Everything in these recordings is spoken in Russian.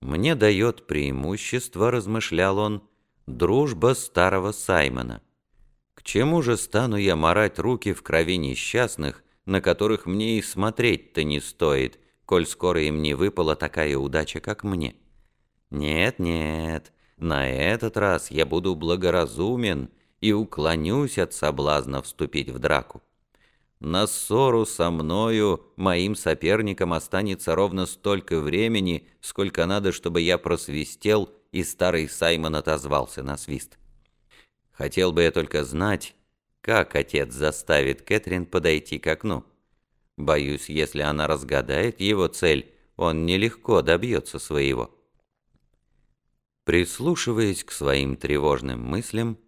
Мне дает преимущество, размышлял он, дружба старого Саймона. К чему же стану я марать руки в крови несчастных, на которых мне и смотреть-то не стоит, коль скоро им не выпала такая удача, как мне? Нет, нет, на этот раз я буду благоразумен и уклонюсь от соблазна вступить в драку. На ссору со мною, моим соперником, останется ровно столько времени, сколько надо, чтобы я просвистел, и старый Саймон отозвался на свист. Хотел бы я только знать, как отец заставит Кэтрин подойти к окну. Боюсь, если она разгадает его цель, он нелегко добьется своего. Прислушиваясь к своим тревожным мыслям,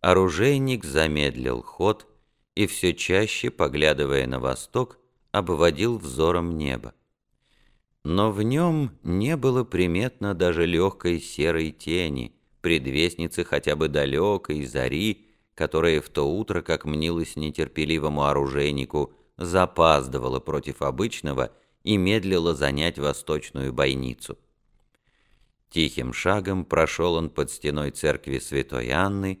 оружейник замедлил ход и все чаще, поглядывая на восток, обводил взором небо. Но в нем не было приметно даже легкой серой тени, предвестницы хотя бы далекой зари, которая в то утро, как мнилось нетерпеливому оружейнику, запаздывала против обычного и медлила занять восточную бойницу. Тихим шагом прошел он под стеной церкви святой Анны,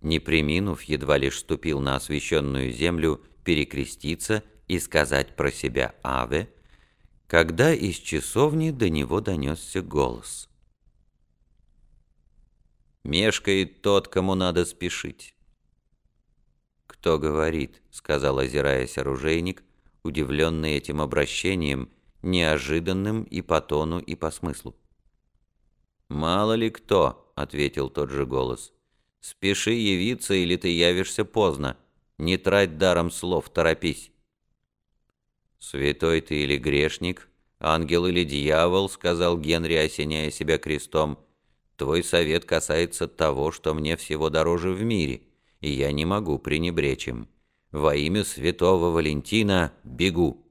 не приминув, едва лишь ступил на освященную землю, перекреститься и сказать про себя «Аве», когда из часовни до него донесся голос. «Мешкает тот, кому надо спешить». «Кто говорит?» — сказал, озираясь оружейник, удивленный этим обращением, неожиданным и по тону, и по смыслу. «Мало ли кто», — ответил тот же голос. Спеши явиться, или ты явишься поздно. Не трать даром слов, торопись. «Святой ты или грешник, ангел или дьявол», — сказал Генри, осеняя себя крестом, — «твой совет касается того, что мне всего дороже в мире, и я не могу пренебречь им. Во имя святого Валентина бегу».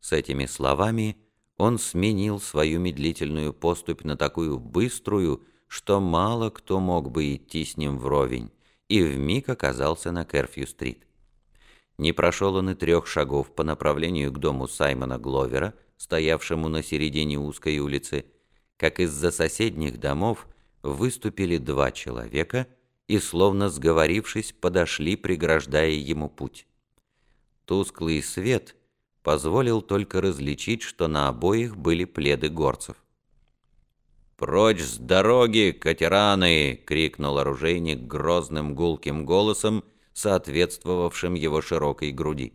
С этими словами он сменил свою медлительную поступь на такую быструю, что мало кто мог бы идти с ним вровень, и вмиг оказался на Керфью-стрит. Не прошел он и трех шагов по направлению к дому Саймона Гловера, стоявшему на середине узкой улицы, как из-за соседних домов выступили два человека и, словно сговорившись, подошли, преграждая ему путь. Тусклый свет позволил только различить, что на обоих были пледы горцев. «Прочь с дороги, катераны!» — крикнул оружейник грозным гулким голосом, соответствовавшим его широкой груди.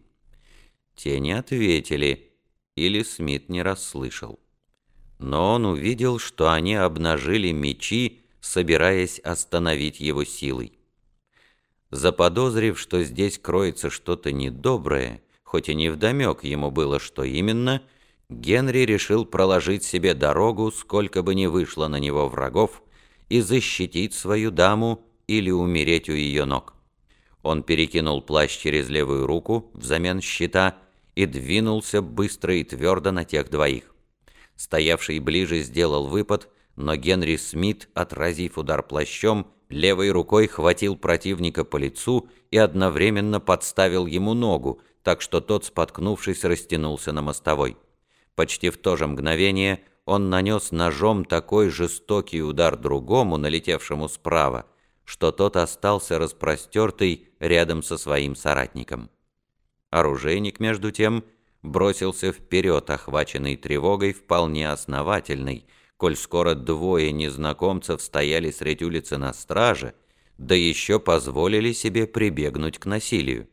Те не ответили, или Смит не расслышал. Но он увидел, что они обнажили мечи, собираясь остановить его силой. Заподозрив, что здесь кроется что-то недоброе, хоть и невдомек ему было, что именно — Генри решил проложить себе дорогу, сколько бы ни вышло на него врагов, и защитить свою даму или умереть у ее ног. Он перекинул плащ через левую руку взамен щита и двинулся быстро и твердо на тех двоих. Стоявший ближе сделал выпад, но Генри Смит, отразив удар плащом, левой рукой хватил противника по лицу и одновременно подставил ему ногу, так что тот, споткнувшись, растянулся на мостовой. Почти в то же мгновение он нанес ножом такой жестокий удар другому, налетевшему справа, что тот остался распростертый рядом со своим соратником. Оружейник, между тем, бросился вперед, охваченный тревогой вполне основательной, коль скоро двое незнакомцев стояли средь улицы на страже, да еще позволили себе прибегнуть к насилию.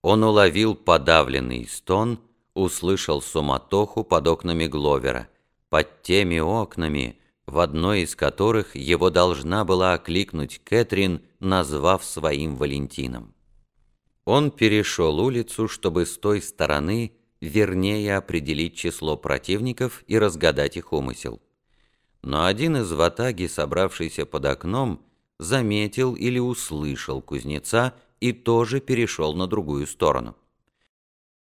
Он уловил подавленный стон — услышал суматоху под окнами Гловера, под теми окнами, в одной из которых его должна была окликнуть Кэтрин, назвав своим Валентином. Он перешел улицу, чтобы с той стороны вернее определить число противников и разгадать их умысел. Но один из ватаги, собравшийся под окном, заметил или услышал кузнеца и тоже перешел на другую сторону.